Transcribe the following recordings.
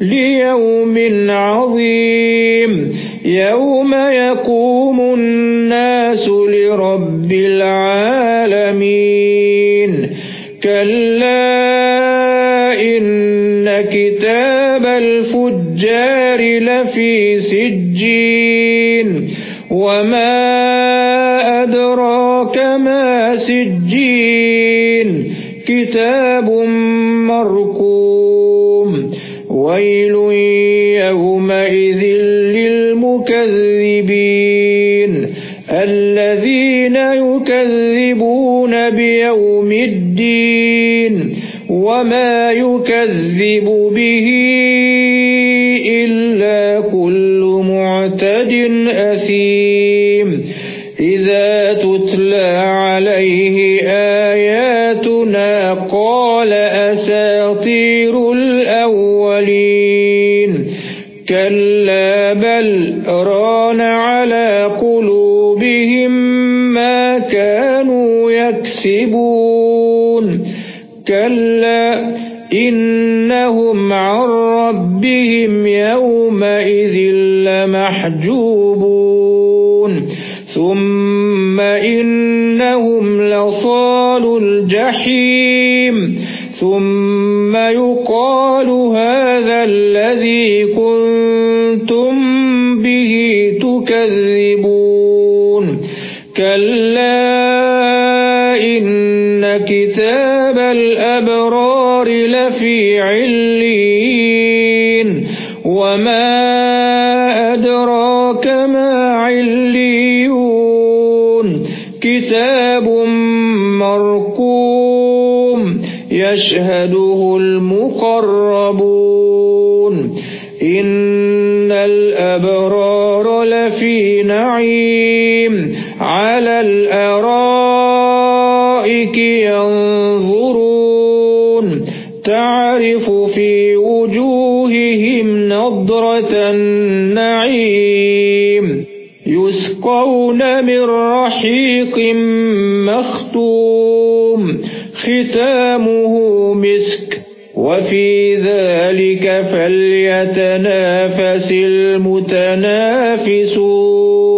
ليوم عظيم. يوم يقوم الناس لرب العالمين. كلا إن كتاب الفجار لفي سجين. وما أدراك ما سجين. كتاب مرقوم. ويل يومئذ للمكذبين الذين يكذبون بيوم الدين وما يكذب به إلا كل معتد أثيم إذا تتلى عليه آياتنا كلا بل ران على قلوبهم ما كانوا يكسبون كلا إنهم عن ربهم يومئذ لمحجوبون ثم إنهم لصال الجحيم ثم تكذبون كلا إن كتاب الأبرار لفي علين وما أدراك ما عليون. كتاب مرقوم يشهده المقربون. إن لفي نعيم على الأرائك ينظرون. تعرف في وجوههم نضرة النعيم. يسقون من رحيق مختوم. ختامه مسك. وفي ذلك فليتنافس المتنافسون.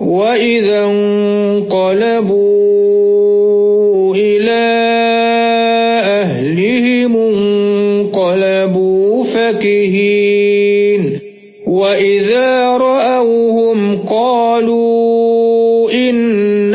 وإذا انقلبوا إلى أهلهم انقلبوا فكهين وإذا رأوهم قالوا إن